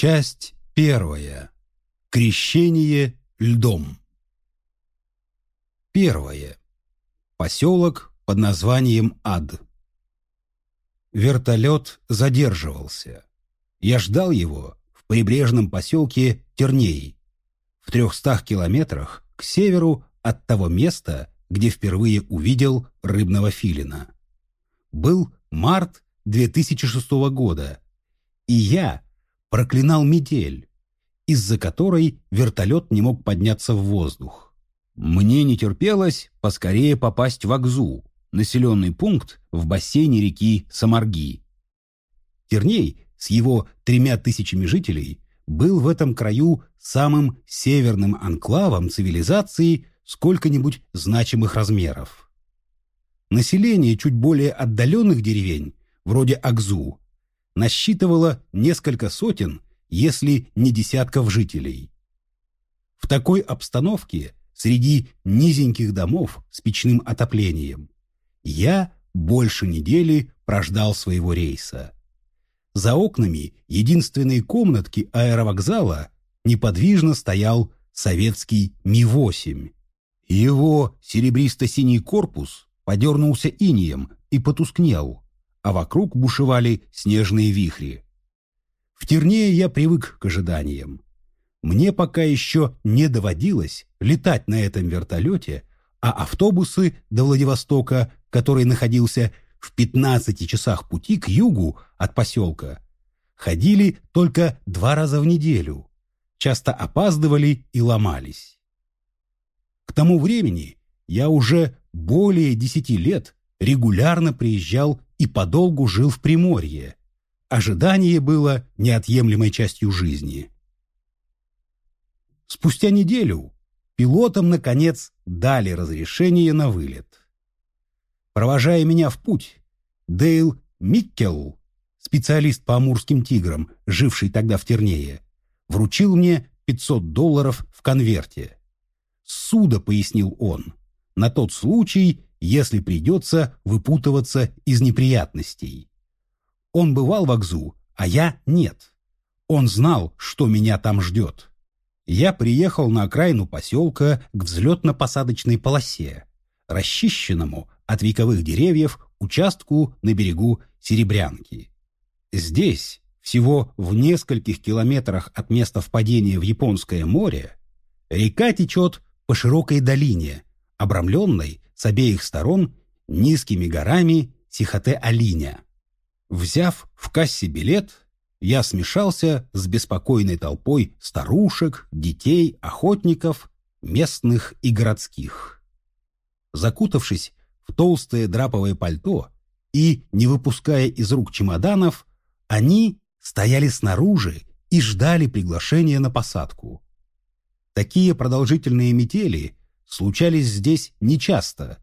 Часть первая. Крещение льдом. Первое. Поселок под названием Ад. Вертолет задерживался. Я ждал его в прибрежном поселке Терней, в трехстах километрах к северу от того места, где впервые увидел рыбного филина. Был март 2006 года, и я проклинал метель, из-за которой вертолет не мог подняться в воздух. Мне не терпелось поскорее попасть в Акзу, населенный пункт в бассейне реки Самарги. Терней с его тремя тысячами жителей был в этом краю самым северным анклавом цивилизации сколько-нибудь значимых размеров. Население чуть более отдаленных деревень, вроде Акзу, насчитывало несколько сотен, если не десятков жителей. В такой обстановке, среди низеньких домов с печным отоплением, я больше недели прождал своего рейса. За окнами единственной комнатки аэровокзала неподвижно стоял советский Ми-8. Его серебристо-синий корпус подернулся инием и потускнел, а вокруг бушевали снежные вихри. В Тернее я привык к ожиданиям. Мне пока еще не доводилось летать на этом вертолете, а автобусы до Владивостока, который находился в 15 часах пути к югу от поселка, ходили только два раза в неделю, часто опаздывали и ломались. К тому времени я уже более десяти лет регулярно приезжал и подолгу жил в Приморье. Ожидание было неотъемлемой частью жизни. Спустя неделю пилотам, наконец, дали разрешение на вылет. Провожая меня в путь, Дейл Миккел, специалист по амурским тиграм, живший тогда в Тернее, вручил мне 500 долларов в конверте. «Суда», — пояснил он, — «на тот случай, если придется выпутываться из неприятностей. Он бывал в Акзу, а я нет. Он знал, что меня там ждет. Я приехал на окраину поселка к взлетно-посадочной полосе, расчищенному от вековых деревьев участку на берегу Серебрянки. Здесь, всего в нескольких километрах от места впадения в Японское море, река течет по широкой долине, обрамленной с обеих сторон низкими горами Сихоте-Алиня. Взяв в кассе билет, я смешался с беспокойной толпой старушек, детей, охотников, местных и городских. Закутавшись в толстое драповое пальто и не выпуская из рук чемоданов, они стояли снаружи и ждали приглашения на посадку. Такие продолжительные метели случались здесь нечасто,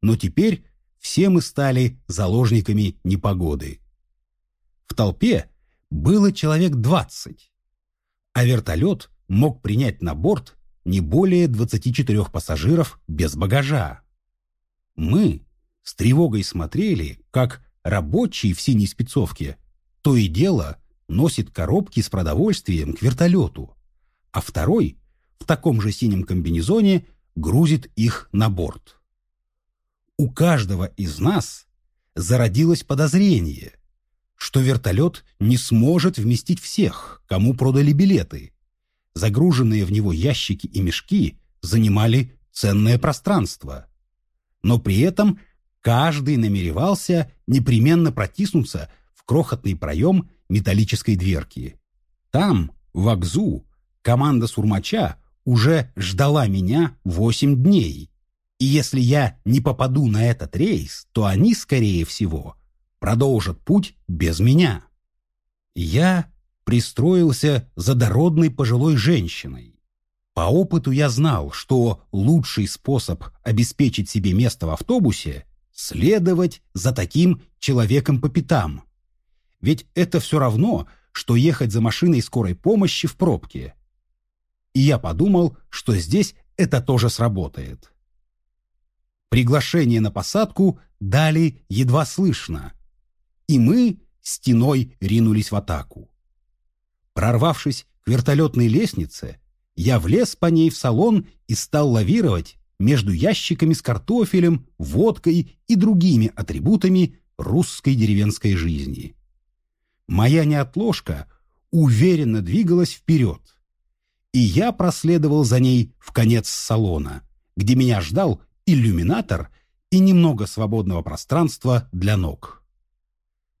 но теперь все мы стали заложниками непогоды. В толпе было человек двадцать, а вертолет мог принять на борт не более 24 пассажиров без багажа. Мы с тревогой смотрели, как рабочий в синей спецовке то и дело носит коробки с продовольствием к вертолету, а второй в таком же синем комбинезоне грузит их на борт. У каждого из нас зародилось подозрение, что вертолет не сможет вместить всех, кому продали билеты. Загруженные в него ящики и мешки занимали ценное пространство. Но при этом каждый намеревался непременно протиснуться в крохотный проем металлической дверки. Там, в Акзу, команда Сурмача уже ждала меня восемь дней. И если я не попаду на этот рейс, то они, скорее всего, продолжат путь без меня. Я пристроился за дородной пожилой женщиной. По опыту я знал, что лучший способ обеспечить себе место в автобусе – следовать за таким человеком по пятам. Ведь это все равно, что ехать за машиной скорой помощи в пробке – и я подумал, что здесь это тоже сработает. Приглашение на посадку дали едва слышно, и мы стеной ринулись в атаку. Прорвавшись к вертолетной лестнице, я влез по ней в салон и стал лавировать между ящиками с картофелем, водкой и другими атрибутами русской деревенской жизни. Моя неотложка уверенно двигалась вперед, и я проследовал за ней в конец салона, где меня ждал иллюминатор и немного свободного пространства для ног.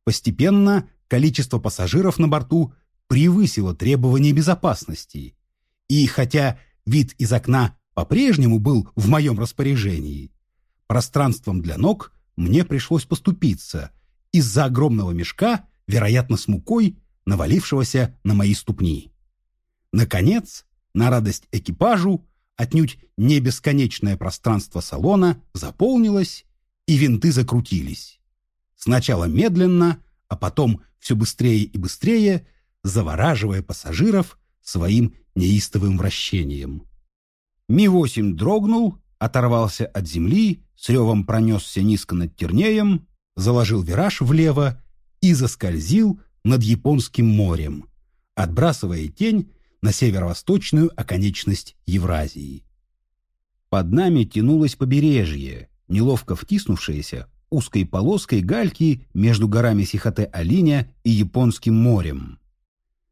Постепенно количество пассажиров на борту превысило требования безопасности, и хотя вид из окна по-прежнему был в моем распоряжении, пространством для ног мне пришлось поступиться из-за огромного мешка, вероятно, с мукой, навалившегося на мои ступни. Наконец, на радость экипажу, отнюдь не бесконечное пространство салона заполнилось, и винты закрутились. Сначала медленно, а потом все быстрее и быстрее, завораживая пассажиров своим неистовым вращением. Ми-8 дрогнул, оторвался от земли, с ревом пронесся низко над Тернеем, заложил вираж влево и заскользил над Японским морем, отбрасывая тень на северо-восточную оконечность Евразии. Под нами тянулось побережье, неловко втиснувшееся узкой полоской гальки между горами Сихоте-Алиня и Японским морем.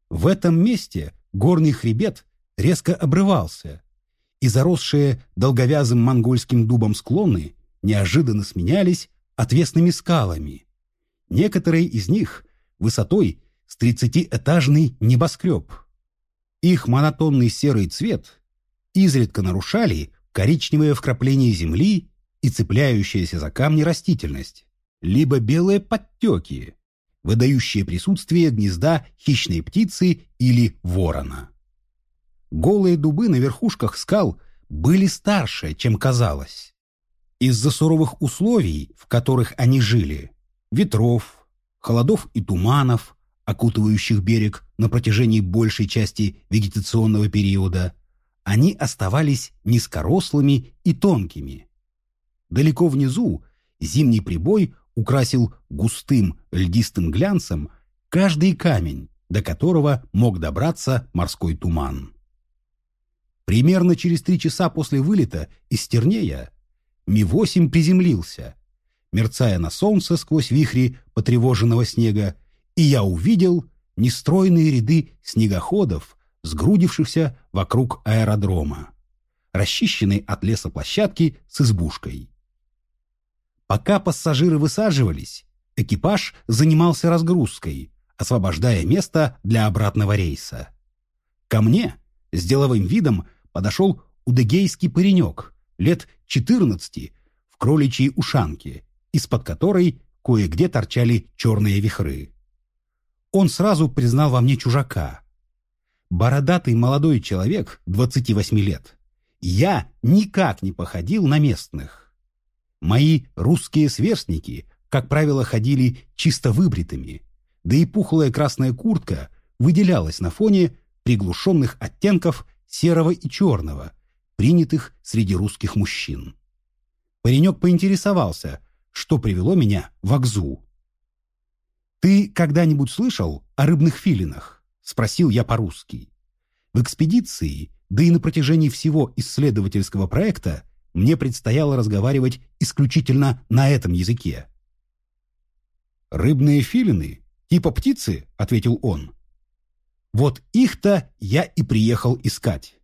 В этом месте горный хребет резко обрывался, и заросшие долговязым монгольским дубом склоны неожиданно сменялись отвесными скалами. Некоторые из них высотой с тридцатиэтажный небоскреб. Их монотонный серый цвет изредка нарушали коричневые вкрапления земли и цепляющаяся за камни растительность, либо белые подтеки, выдающие присутствие гнезда хищной птицы или ворона. Голые дубы на верхушках скал были старше, чем казалось. Из-за суровых условий, в которых они жили, ветров, холодов и туманов, окутывающих берег на протяжении большей части вегетационного периода, они оставались низкорослыми и тонкими. Далеко внизу зимний прибой украсил густым льдистым глянцем каждый камень, до которого мог добраться морской туман. Примерно через три часа после вылета из Тернея Ми-8 приземлился, мерцая на солнце сквозь вихри потревоженного снега, и я увидел нестройные ряды снегоходов, сгрудившихся вокруг аэродрома, расчищенной от леса площадки с избушкой. Пока пассажиры высаживались, экипаж занимался разгрузкой, освобождая место для обратного рейса. Ко мне с деловым видом подошел удыгейский паренек, лет 14, в кроличьей ушанке, из-под которой кое-где торчали черные вихры. Он сразу признал во мне чужака. Бородатый молодой человек, 28 лет. Я никак не походил на местных. Мои русские сверстники, как правило, ходили чисто выбритыми, да и пухлая красная куртка выделялась на фоне приглушенных оттенков серого и черного, принятых среди русских мужчин. Паренек поинтересовался, что привело меня в Акзу. «Ты когда-нибудь слышал о рыбных филинах?» — спросил я по-русски. В экспедиции, да и на протяжении всего исследовательского проекта, мне предстояло разговаривать исключительно на этом языке. «Рыбные филины? Типа птицы?» — ответил он. «Вот их-то я и приехал искать».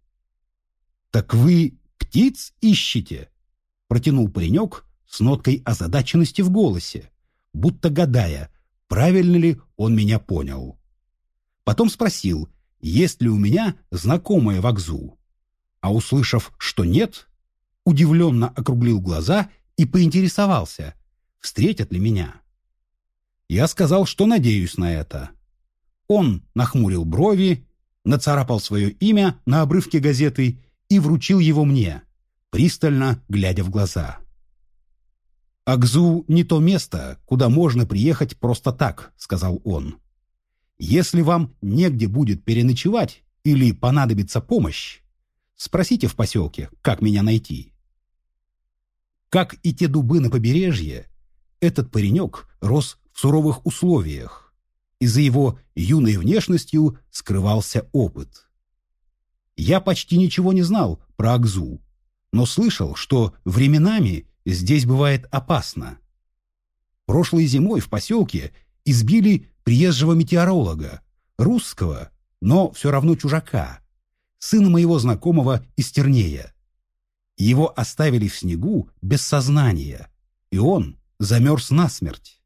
«Так вы птиц ищете?» — протянул паренек с ноткой озадаченности в голосе, будто гадая, правильно ли он меня понял. Потом спросил, есть ли у меня знакомые в Акзу. А услышав, что нет, удивленно округлил глаза и поинтересовался, встретят ли меня. Я сказал, что надеюсь на это. Он нахмурил брови, нацарапал свое имя на обрывке газеты и вручил его мне, пристально глядя в глаза. «Акзу не то место, куда можно приехать просто так», — сказал он. «Если вам негде будет переночевать или понадобится помощь, спросите в поселке, как меня найти». Как и те дубы на побережье, этот паренек рос в суровых условиях. и за его юной внешностью скрывался опыт. Я почти ничего не знал про Акзу, но слышал, что временами здесь бывает опасно. Прошлой зимой в поселке избили приезжего метеоролога, русского, но все равно чужака, сына моего знакомого из Тернея. Его оставили в снегу без сознания, и он замерз насмерть.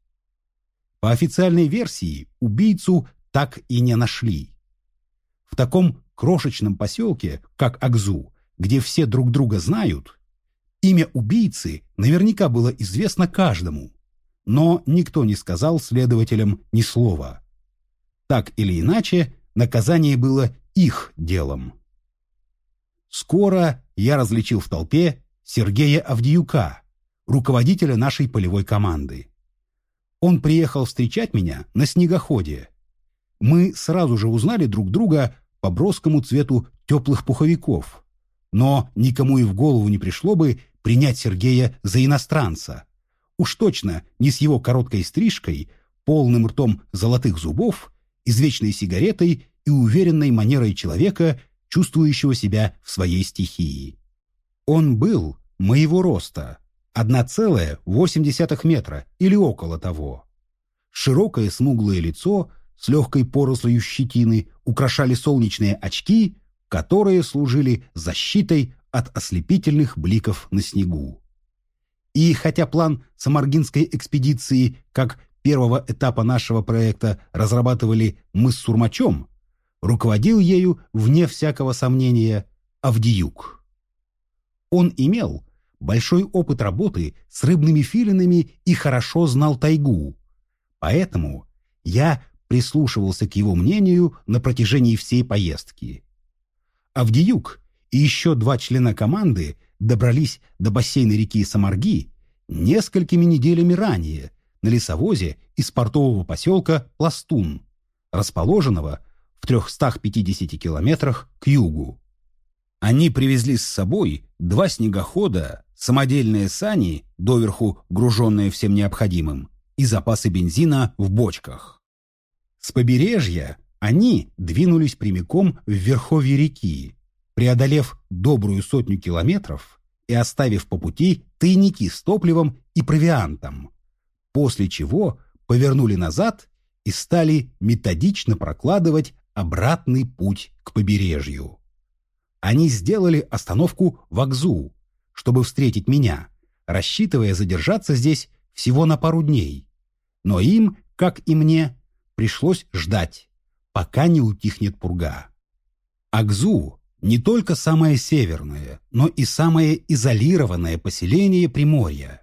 По официальной версии, убийцу так и не нашли. В таком крошечном поселке, как Акзу, где все друг друга знают, имя убийцы наверняка было известно каждому, но никто не сказал следователям ни слова. Так или иначе, наказание было их делом. Скоро я различил в толпе Сергея Авдиюка, руководителя нашей полевой команды. Он приехал встречать меня на снегоходе. Мы сразу же узнали друг друга по броскому цвету теплых пуховиков, но никому и в голову не пришло бы принять Сергея за иностранца. Уж точно не с его короткой стрижкой, полным ртом золотых зубов, извечной сигаретой и уверенной манерой человека, чувствующего себя в своей стихии. Он был моего роста, 1,8 метра или около того. Широкое смуглое лицо с легкой порослью щетины украшали солнечные очки, которые служили защитой от ослепительных бликов на снегу. И хотя план Самаргинской экспедиции как первого этапа нашего проекта разрабатывали мы с Сурмачом, руководил ею, вне всякого сомнения, Авдиюк. Он имел большой опыт работы с рыбными филинами и хорошо знал тайгу, поэтому я прислушивался к его мнению на протяжении всей поездки. Авдиюк и еще два члена команды добрались до бассейна реки Самарги несколькими неделями ранее на лесовозе из портового поселка Пластун, расположенного в 350 километрах к югу. Они привезли с собой два снегохода, самодельные сани, доверху груженные всем необходимым, и запасы бензина в бочках. С побережья они двинулись прямиком в верховье реки, преодолев добрую сотню километров и оставив по пути тайники с топливом и провиантом, после чего повернули назад и стали методично прокладывать обратный путь к побережью. Они сделали остановку в Акзу, чтобы встретить меня, рассчитывая задержаться здесь всего на пару дней. Но им, как и мне, пришлось ждать, пока не утихнет пурга. Акзу не только самое северное, но и самое изолированное поселение Приморья.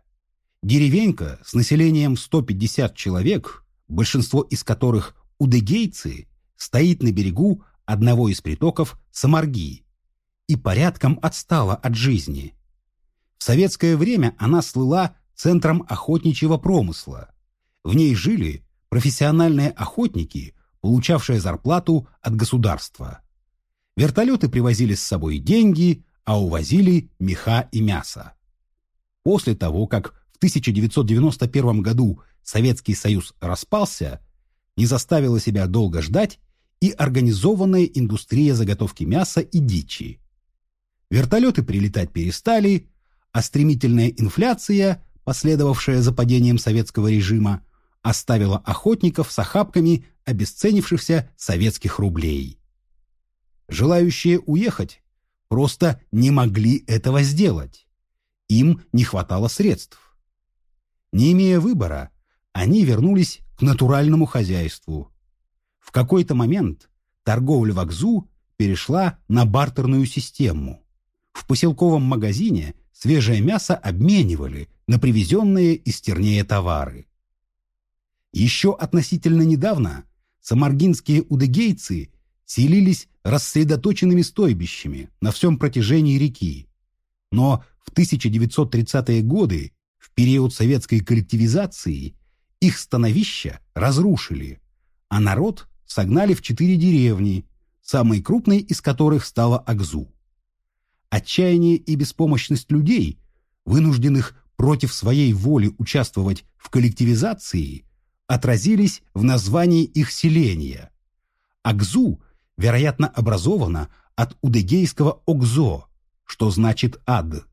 Деревенька с населением 150 человек, большинство из которых удыгейцы, стоит на берегу одного из притоков Самарги и порядком отстала от жизни. В советское время она слыла центром охотничьего промысла. В ней жили профессиональные охотники, получавшие зарплату от государства. Вертолеты привозили с собой деньги, а увозили меха и мясо. После того, как в 1991 году Советский Союз распался, не заставила себя долго ждать и организованная индустрия заготовки мяса и дичи. Вертолеты прилетать перестали, а стремительная инфляция, последовавшая за падением советского режима, оставила охотников с охапками обесценившихся советских рублей. Желающие уехать просто не могли этого сделать. Им не хватало средств. Не имея выбора, они вернулись к натуральному хозяйству. В какой-то момент торговля в Акзу перешла на бартерную систему. В поселковом магазине свежее мясо обменивали на привезенные из Тернея товары. Еще относительно недавно самаргинские удыгейцы селились рассредоточенными стойбищами на всем протяжении реки. Но в 1930-е годы, в период советской коллективизации, их становища разрушили, а народ согнали в четыре деревни, самой крупной из которых стала Акзу. Отчаяние и беспомощность людей, вынужденных против своей воли участвовать в коллективизации, отразились в названии их селения. Акзу, вероятно, образовано от удегейского «окзо», что значит «ад».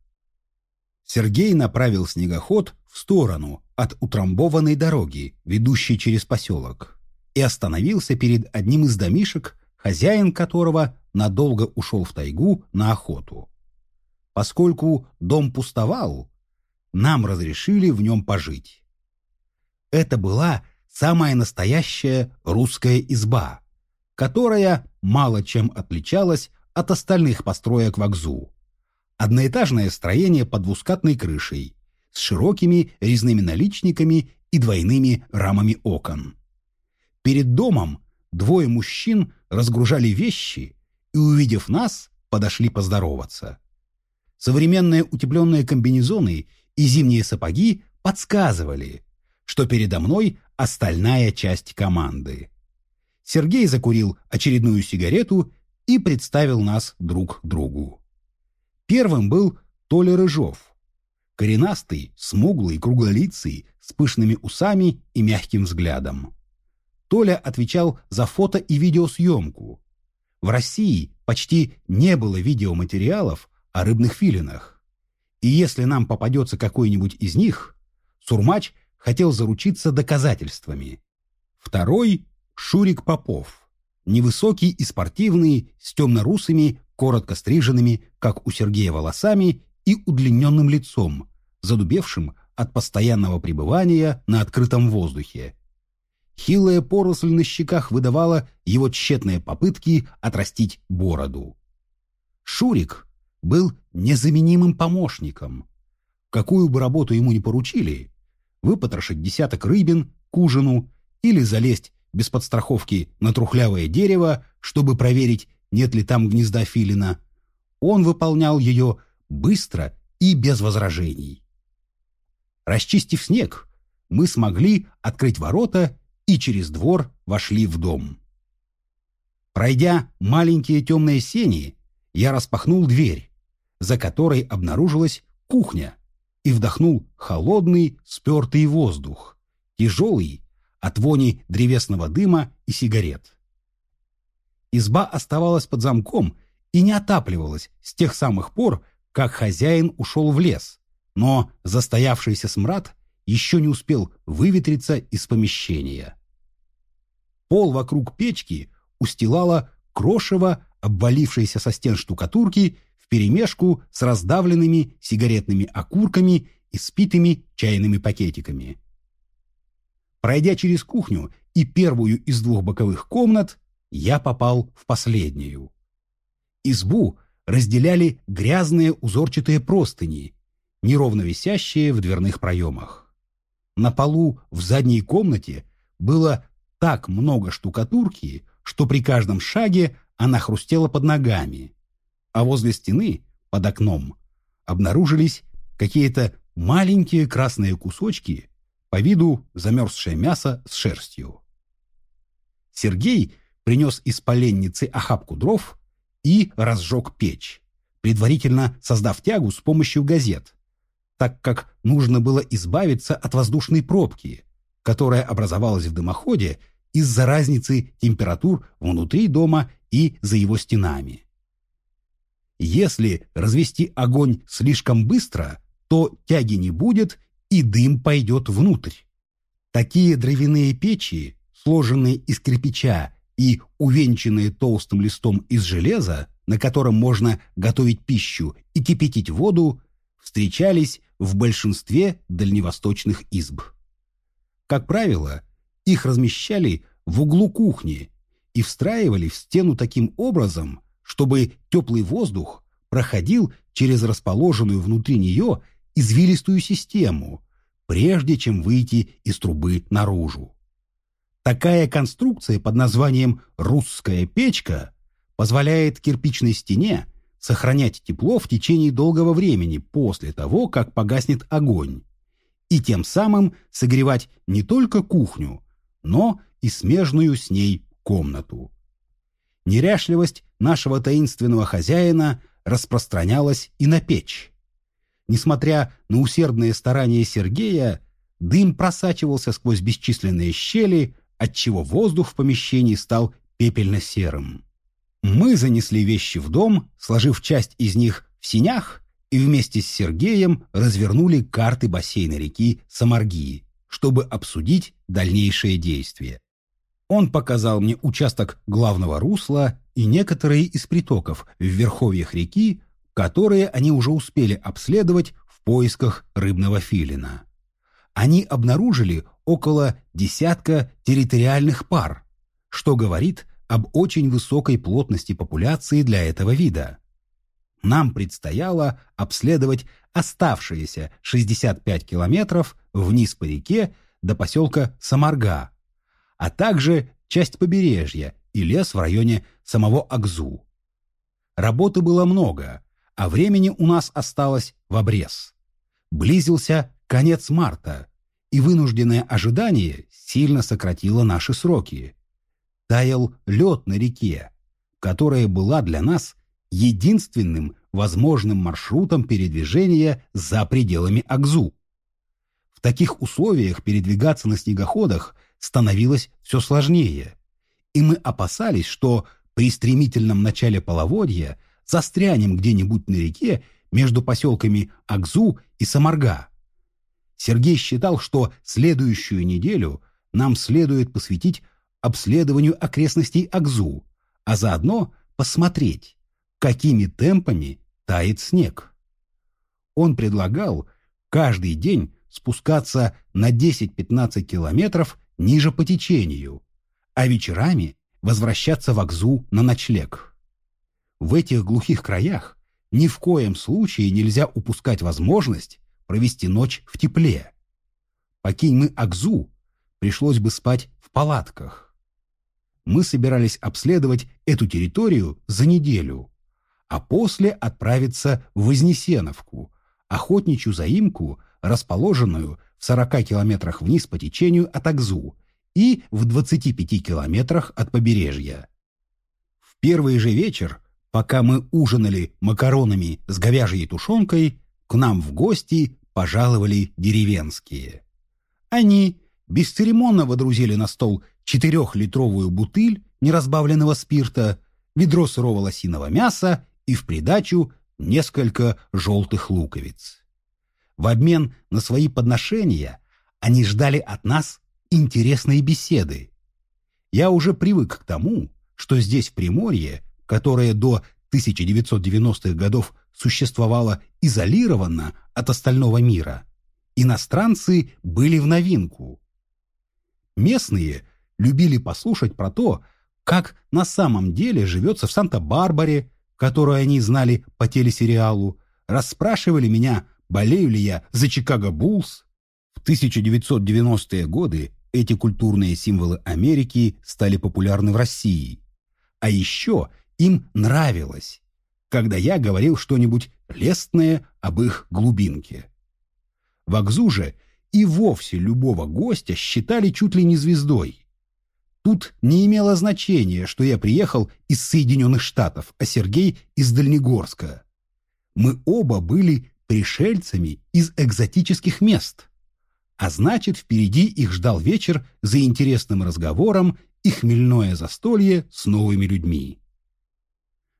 Сергей направил снегоход в сторону от утрамбованной дороги, ведущей через поселок, и остановился перед одним из домишек, хозяин которого надолго ушел в тайгу на охоту. Поскольку дом пустовал, нам разрешили в нем пожить. Это была самая настоящая русская изба, которая мало чем отличалась от остальных построек в Акзу. Одноэтажное строение под двускатной крышей, с широкими резными наличниками и двойными рамами окон. Перед домом двое мужчин разгружали вещи и, увидев нас, подошли поздороваться. Современные утепленные комбинезоны и зимние сапоги подсказывали, что передо мной остальная часть команды. Сергей закурил очередную сигарету и представил нас друг другу. Первым был Толя Рыжов. Коренастый, смуглый, круглолицый, с пышными усами и мягким взглядом. Толя отвечал за фото и видеосъемку. В России почти не было видеоматериалов о рыбных филинах. И если нам попадется какой-нибудь из них, Сурмач хотел заручиться доказательствами. Второй – Шурик Попов. Невысокий и спортивный, с темно-русыми, коротко стриженными, как у Сергея, волосами и удлиненным лицом, задубевшим от постоянного пребывания на открытом воздухе. Хилая поросль на щеках выдавала его тщетные попытки отрастить бороду. Шурик был незаменимым помощником. Какую бы работу ему ни поручили, выпотрошить десяток рыбин к ужину или залезть без подстраховки на трухлявое дерево, чтобы проверить, нет ли там гнезда филина, он выполнял ее быстро и без возражений. Расчистив снег, мы смогли открыть ворота и через двор вошли в дом. Пройдя маленькие темные сени, я распахнул дверь, за которой обнаружилась кухня, и вдохнул холодный, спертый воздух, тяжелый от вони древесного дыма и сигарет. Изба оставалась под замком и не отапливалась с тех самых пор, как хозяин ушел в лес, но застоявшийся смрад еще не успел выветриться из помещения. Пол вокруг печки устилала крошево обвалившаяся со стен штукатурки вперемешку с раздавленными сигаретными окурками и спитыми чайными пакетиками. Пройдя через кухню и первую из двух боковых комнат, я попал в последнюю. Избу разделяли грязные узорчатые простыни, неровно висящие в дверных проемах. На полу в задней комнате было так много штукатурки, что при каждом шаге она хрустела под ногами, а возле стены, под окном, обнаружились какие-то маленькие красные кусочки, по виду замерзшее мясо с шерстью. Сергей принес из поленницы охапку дров и разжег печь, предварительно создав тягу с помощью газет, так как нужно было избавиться от воздушной пробки, которая образовалась в дымоходе из-за разницы температур внутри дома и за его стенами. Если развести огонь слишком быстро, то тяги не будет и дым пойдет внутрь. Такие дровяные печи, сложенные из кирпича и увенчанные толстым листом из железа, на котором можно готовить пищу и кипятить воду, встречались в большинстве дальневосточных изб. Как правило, их размещали в углу кухни и встраивали в стену таким образом, чтобы теплый воздух проходил через расположенную внутри нее извилистую систему, прежде чем выйти из трубы наружу. Такая конструкция под названием «русская печка» позволяет кирпичной стене сохранять тепло в течение долгого времени после того, как погаснет огонь, и тем самым согревать не только кухню, но и смежную с ней комнату. Неряшливость нашего таинственного хозяина распространялась и на печь. Несмотря на усердные старания Сергея, дым просачивался сквозь бесчисленные щели, отчего воздух в помещении стал пепельно-серым. Мы занесли вещи в дом, сложив часть из них в синях, и вместе с Сергеем развернули карты бассейна реки Самаргии, чтобы обсудить дальнейшие действия. Он показал мне участок главного русла и некоторые из притоков в верховьях реки, которые они уже успели обследовать в поисках рыбного филина. Они обнаружили около десятка территориальных пар, что говорит об очень высокой плотности популяции для этого вида. Нам предстояло обследовать оставшиеся 65 километров вниз по реке до поселка Самарга, а также часть побережья и лес в районе самого Акзу. Работы было много, а времени у нас осталось в обрез. Близился конец марта, и вынужденное ожидание сильно сократило наши сроки таял лед на реке, которая была для нас единственным возможным маршрутом передвижения за пределами Акзу. В таких условиях передвигаться на снегоходах становилось все сложнее, и мы опасались, что при стремительном начале половодья застрянем где-нибудь на реке между поселками Акзу и Самарга. Сергей считал, что следующую неделю нам следует посвятить обследованию окрестностей Акзу, а заодно посмотреть, какими темпами тает снег. Он предлагал каждый день спускаться на 10-15 километров ниже по течению, а вечерами возвращаться в Акзу на ночлег. В этих глухих краях ни в коем случае нельзя упускать возможность провести ночь в тепле. Покинь мы Акзу, пришлось бы спать в палатках мы собирались обследовать эту территорию за неделю, а после отправиться в Вознесеновку, охотничью заимку, расположенную в 40 километрах вниз по течению от Акзу и в 25 километрах от побережья. В первый же вечер, пока мы ужинали макаронами с говяжьей тушенкой, к нам в гости пожаловали деревенские. Они бесцеремонно водрузили на стол четырехлитровую бутыль неразбавленного спирта, ведро сырого лосиного мяса и в придачу несколько желтых луковиц. В обмен на свои подношения они ждали от нас интересные беседы. Я уже привык к тому, что здесь, в Приморье, которое до 1990-х годов существовало изолированно от остального мира, иностранцы были в новинку. Местные любили послушать про то, как на самом деле живется в Санта-Барбаре, которую они знали по телесериалу, расспрашивали меня, болею ли я за Чикаго Буллс. В 1990-е годы эти культурные символы Америки стали популярны в России. А еще им нравилось, когда я говорил что-нибудь лестное об их глубинке. В Акзу же и вовсе любого гостя считали чуть ли не звездой. Тут не имело значения, что я приехал из Соединенных Штатов, а Сергей из Дальнегорска. Мы оба были пришельцами из экзотических мест. А значит, впереди их ждал вечер за интересным разговором и хмельное застолье с новыми людьми.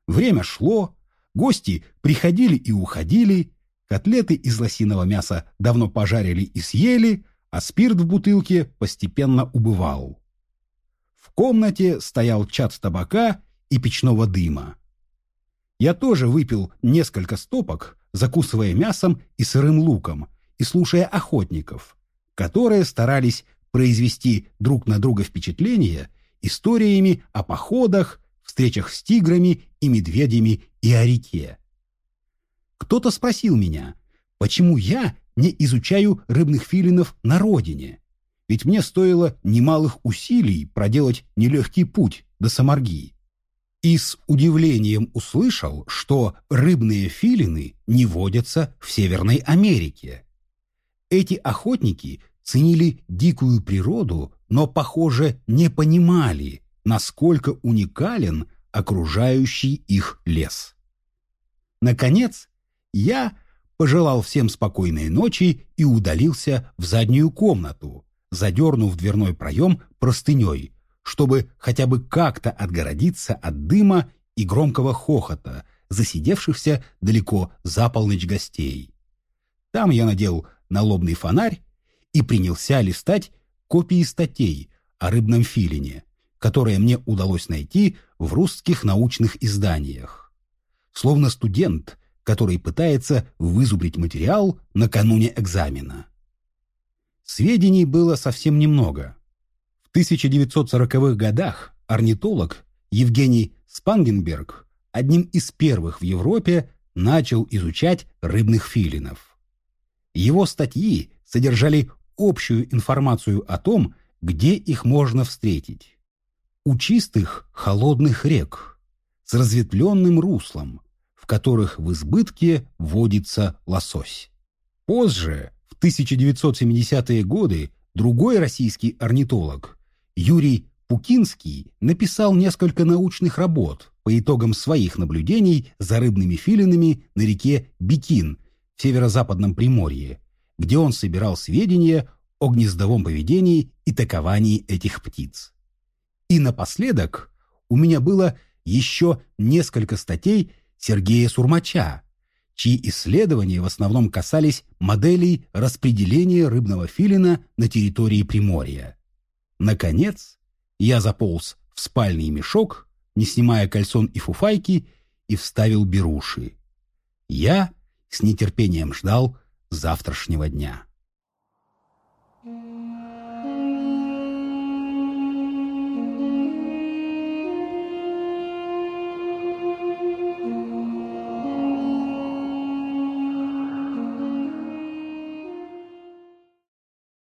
Время шло, гости приходили и уходили, котлеты из лосиного мяса давно пожарили и съели, а спирт в бутылке постепенно убывал комнате стоял чад табака и печного дыма. Я тоже выпил несколько стопок, закусывая мясом и сырым луком и слушая охотников, которые старались произвести друг на друга впечатление историями о походах, встречах с тиграми и медведями и о реке. Кто-то спросил меня, почему я не изучаю рыбных филинов на родине, ведь мне стоило немалых усилий проделать нелегкий путь до Самарги. И с удивлением услышал, что рыбные филины не водятся в Северной Америке. Эти охотники ценили дикую природу, но, похоже, не понимали, насколько уникален окружающий их лес. Наконец, я пожелал всем спокойной ночи и удалился в заднюю комнату, задернув дверной проем простыней, чтобы хотя бы как-то отгородиться от дыма и громкого хохота, засидевшихся далеко за полночь гостей. Там я надел налобный фонарь и принялся листать копии статей о рыбном филине, которые мне удалось найти в русских научных изданиях. Словно студент, который пытается вызубрить материал накануне экзамена. Сведений было совсем немного. В 1940-х годах орнитолог Евгений Спангенберг одним из первых в Европе начал изучать рыбных филинов. Его статьи содержали общую информацию о том, где их можно встретить. У чистых холодных рек с разветвленным руслом, в которых в избытке водится лосось. Позже, в 1970-е годы, другой российский орнитолог Юрий Пукинский написал несколько научных работ по итогам своих наблюдений за рыбными филинами на реке Бикин в северо-западном Приморье, где он собирал сведения о гнездовом поведении и таковании этих птиц. И напоследок у меня было еще несколько статей Сергея Сурмача, чьи исследования в основном касались моделей распределения рыбного филина на территории Приморья. Наконец, я заполз в спальный мешок, не снимая кальсон и фуфайки, и вставил беруши. Я с нетерпением ждал завтрашнего дня.